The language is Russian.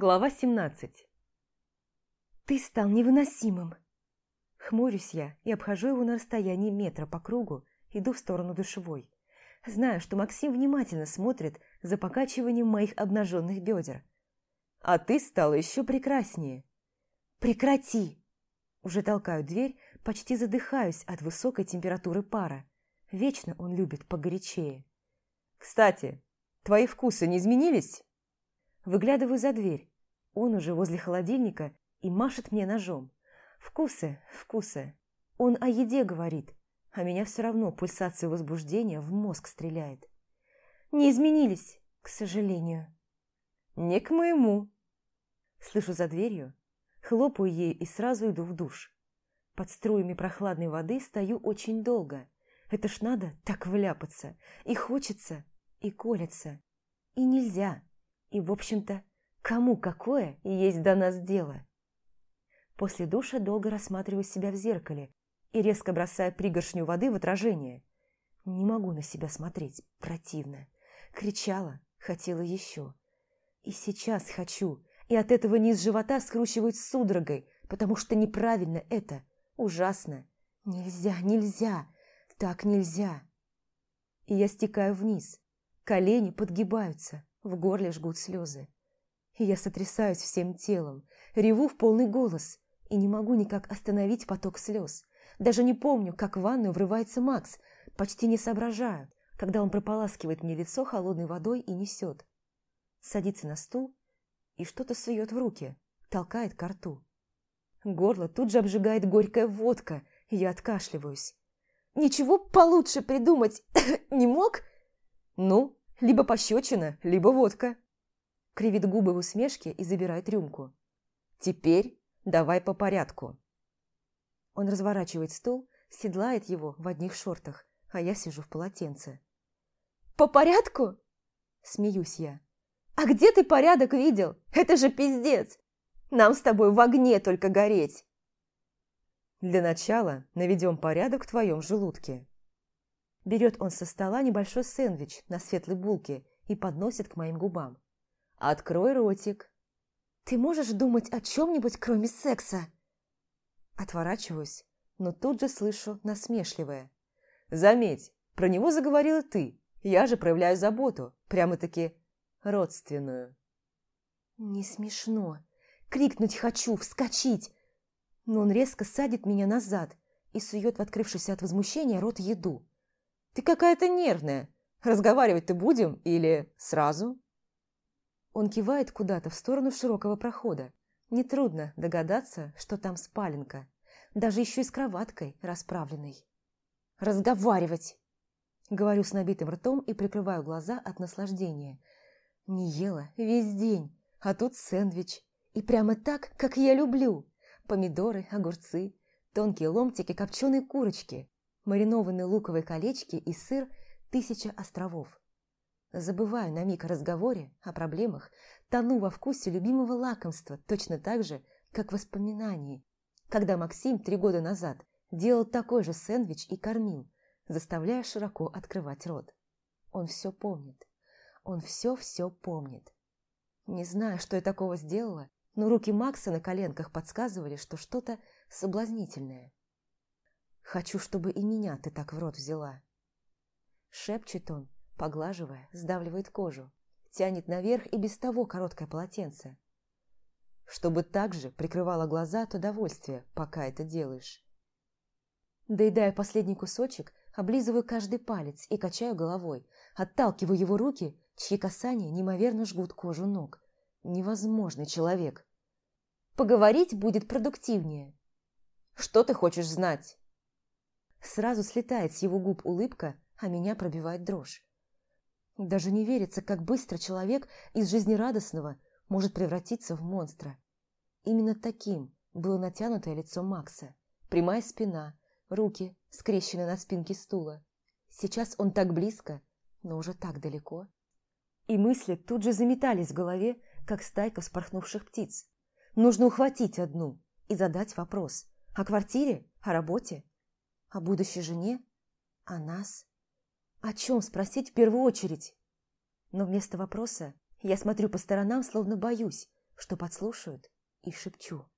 Глава 17 «Ты стал невыносимым!» Хмурюсь я и обхожу его на расстоянии метра по кругу, иду в сторону душевой. Знаю, что Максим внимательно смотрит за покачиванием моих обнаженных бедер. «А ты стала еще прекраснее!» «Прекрати!» Уже толкаю дверь, почти задыхаюсь от высокой температуры пара. Вечно он любит погорячее. «Кстати, твои вкусы не изменились?» Выглядываю за дверь. Он уже возле холодильника и машет мне ножом. Вкусы, вкусы. Он о еде говорит, а меня все равно пульсация возбуждения в мозг стреляет. Не изменились, к сожалению. Не к моему. Слышу за дверью, хлопаю ей и сразу иду в душ. Под струями прохладной воды стою очень долго. Это ж надо так вляпаться. И хочется, и колется. И нельзя. И, в общем-то, кому какое есть до нас дело? После душа долго рассматриваю себя в зеркале и резко бросаю пригоршню воды в отражение. Не могу на себя смотреть, противно. Кричала, хотела еще. И сейчас хочу, и от этого низ живота скручивает судорогой, потому что неправильно это, ужасно. Нельзя, нельзя, так нельзя. И я стекаю вниз, колени подгибаются, в горле жгут слезы. И я сотрясаюсь всем телом, реву в полный голос и не могу никак остановить поток слез. Даже не помню, как в ванную врывается Макс, почти не соображаю, когда он прополаскивает мне лицо холодной водой и несет. Садится на стул и что-то сует в руки, толкает ко рту. Горло тут же обжигает горькая водка, и я откашливаюсь. «Ничего получше придумать не мог?» «Ну, либо пощечина, либо водка. Кривит губы в усмешке и забирает рюмку. Теперь давай по порядку. Он разворачивает стул, седлает его в одних шортах, а я сижу в полотенце. «По порядку?» Смеюсь я. «А где ты порядок видел? Это же пиздец! Нам с тобой в огне только гореть!» «Для начала наведем порядок в твоем желудке», Берет он со стола небольшой сэндвич на светлой булке и подносит к моим губам. «Открой ротик». «Ты можешь думать о чем-нибудь, кроме секса?» Отворачиваюсь, но тут же слышу насмешливое. «Заметь, про него заговорила ты. Я же проявляю заботу, прямо-таки родственную». «Не смешно. Крикнуть хочу, вскочить!» Но он резко садит меня назад и сует в открывшийся от возмущения рот еду. Ты какая-то нервная. Разговаривать-то будем или сразу?» Он кивает куда-то в сторону широкого прохода. Нетрудно догадаться, что там спаленка. Даже еще и с кроваткой расправленной. «Разговаривать!» Говорю с набитым ртом и прикрываю глаза от наслаждения. Не ела весь день, а тут сэндвич. И прямо так, как я люблю. Помидоры, огурцы, тонкие ломтики копченой курочки, маринованные луковые колечки и сыр «Тысяча островов». Забываю на миг о разговоре, о проблемах, тону во вкусе любимого лакомства точно так же, как в воспоминании, когда Максим три года назад делал такой же сэндвич и кормил, заставляя широко открывать рот. Он все помнит. Он все-все помнит. Не знаю, что я такого сделала, но руки Макса на коленках подсказывали, что что-то соблазнительное. Хочу, чтобы и меня ты так в рот взяла. Шепчет он, поглаживая, сдавливает кожу. Тянет наверх и без того короткое полотенце. Чтобы так же прикрывала глаза от удовольствия, пока это делаешь. Доедая последний кусочек, облизываю каждый палец и качаю головой, отталкиваю его руки, чьи касания неимоверно жгут кожу ног. Невозможный человек. Поговорить будет продуктивнее. Что ты хочешь знать? Сразу слетает с его губ улыбка, а меня пробивает дрожь. Даже не верится, как быстро человек из жизнерадостного может превратиться в монстра. Именно таким было натянутое лицо Макса. Прямая спина, руки, скрещены на спинке стула. Сейчас он так близко, но уже так далеко. И мысли тут же заметались в голове, как стайка вспорхнувших птиц. Нужно ухватить одну и задать вопрос. О квартире? О работе? О будущей жене? О нас? О чем спросить в первую очередь? Но вместо вопроса я смотрю по сторонам, словно боюсь, что подслушают, и шепчу.